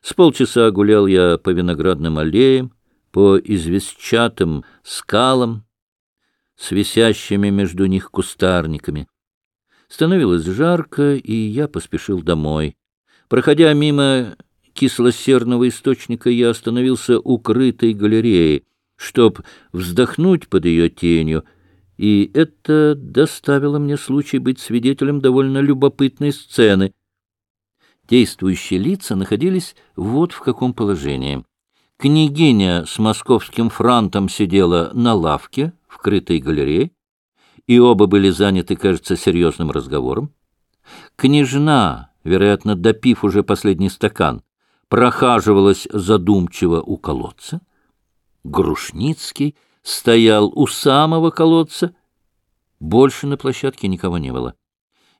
С полчаса гулял я по виноградным аллеям, по известчатым скалам, с висящими между них кустарниками. Становилось жарко, и я поспешил домой. Проходя мимо кислосерного источника, я остановился у крытой галереи, чтоб вздохнуть под ее тенью, и это доставило мне случай быть свидетелем довольно любопытной сцены. Действующие лица находились вот в каком положении. Княгиня с московским франтом сидела на лавке в крытой галерее, и оба были заняты, кажется, серьезным разговором. Княжна, вероятно, допив уже последний стакан, прохаживалась задумчиво у колодца. Грушницкий стоял у самого колодца. Больше на площадке никого не было.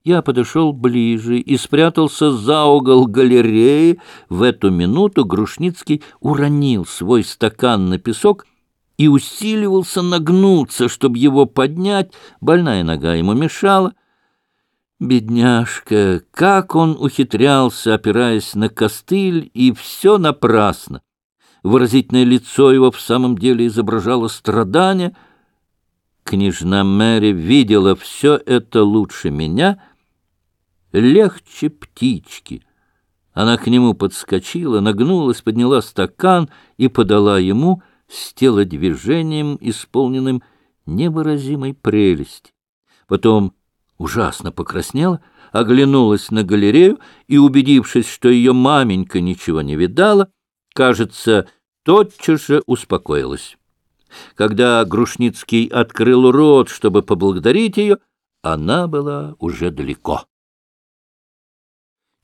Я подошел ближе и спрятался за угол галереи. В эту минуту Грушницкий уронил свой стакан на песок и усиливался нагнуться, чтобы его поднять. Больная нога ему мешала. Бедняжка, как он ухитрялся, опираясь на костыль, и все напрасно. Выразительное лицо его в самом деле изображало страдания. Княжна Мэри видела все это лучше меня, легче птички. Она к нему подскочила, нагнулась, подняла стакан и подала ему — с телодвижением, исполненным невыразимой прелести. Потом ужасно покраснела, оглянулась на галерею и, убедившись, что ее маменька ничего не видала, кажется, тотчас же успокоилась. Когда Грушницкий открыл рот, чтобы поблагодарить ее, она была уже далеко.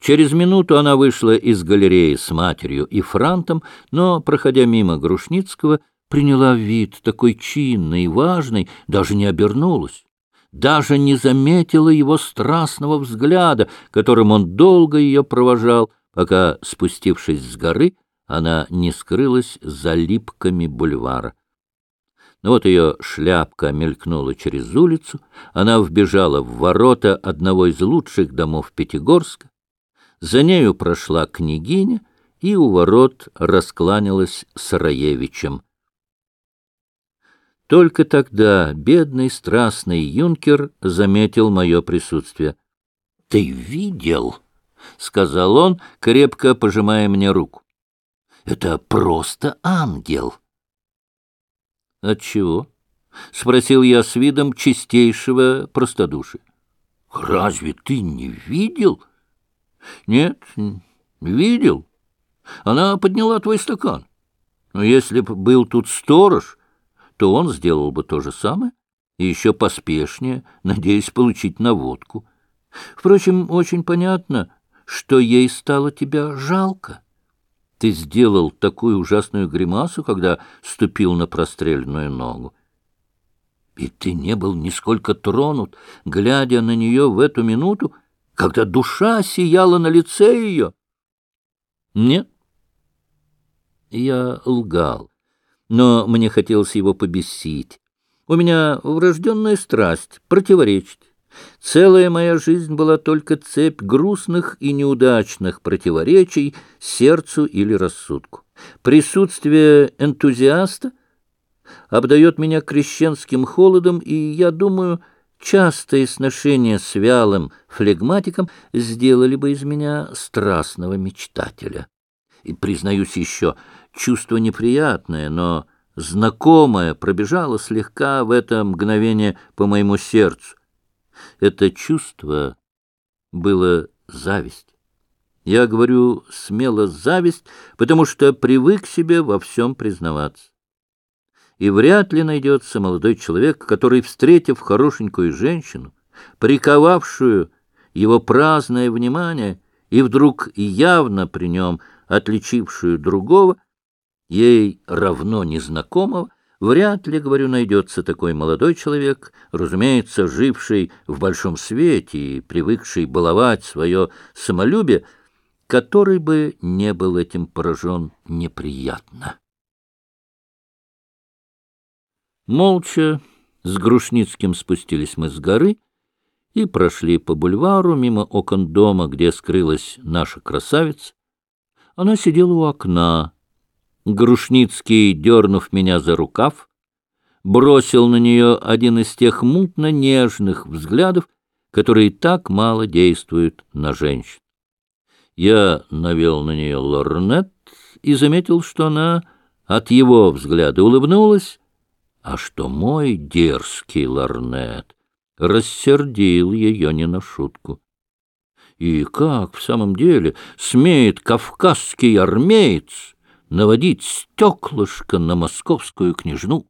Через минуту она вышла из галереи с матерью и франтом, но, проходя мимо Грушницкого, приняла вид такой чинный и важный, даже не обернулась, даже не заметила его страстного взгляда, которым он долго ее провожал, пока, спустившись с горы, она не скрылась за липками бульвара. Но вот ее шляпка мелькнула через улицу, она вбежала в ворота одного из лучших домов Пятигорска, за нею прошла княгиня и у ворот раскланялась с Раевичем. Только тогда бедный страстный юнкер заметил мое присутствие. — Ты видел? — сказал он, крепко пожимая мне руку. — Это просто ангел. — Отчего? — спросил я с видом чистейшего простодушия. — Разве ты не видел? —— Нет, видел. Она подняла твой стакан. Но если б был тут сторож, то он сделал бы то же самое и еще поспешнее, надеясь получить наводку. Впрочем, очень понятно, что ей стало тебя жалко. Ты сделал такую ужасную гримасу, когда ступил на простреленную ногу. И ты не был нисколько тронут, глядя на нее в эту минуту, когда душа сияла на лице ее? Нет. Я лгал, но мне хотелось его побесить. У меня врожденная страсть противоречить. Целая моя жизнь была только цепь грустных и неудачных противоречий сердцу или рассудку. Присутствие энтузиаста обдает меня крещенским холодом, и я думаю, частые сношения с вялым флегматиком сделали бы из меня страстного мечтателя. И, признаюсь еще, чувство неприятное, но знакомое пробежало слегка в это мгновение по моему сердцу. Это чувство было зависть. Я говорю смело зависть, потому что привык себе во всем признаваться и вряд ли найдется молодой человек, который, встретив хорошенькую женщину, приковавшую его праздное внимание и вдруг явно при нем отличившую другого, ей равно незнакомого, вряд ли, говорю, найдется такой молодой человек, разумеется, живший в большом свете и привыкший баловать свое самолюбие, который бы не был этим поражен неприятно. Молча с Грушницким спустились мы с горы и прошли по бульвару мимо окон дома, где скрылась наша красавица. Она сидела у окна. Грушницкий, дернув меня за рукав, бросил на нее один из тех мутно-нежных взглядов, которые так мало действуют на женщин. Я навел на нее лорнет и заметил, что она от его взгляда улыбнулась, а что мой дерзкий лорнет рассердил ее не на шутку. И как в самом деле смеет кавказский армеец наводить стеклышко на московскую княжну?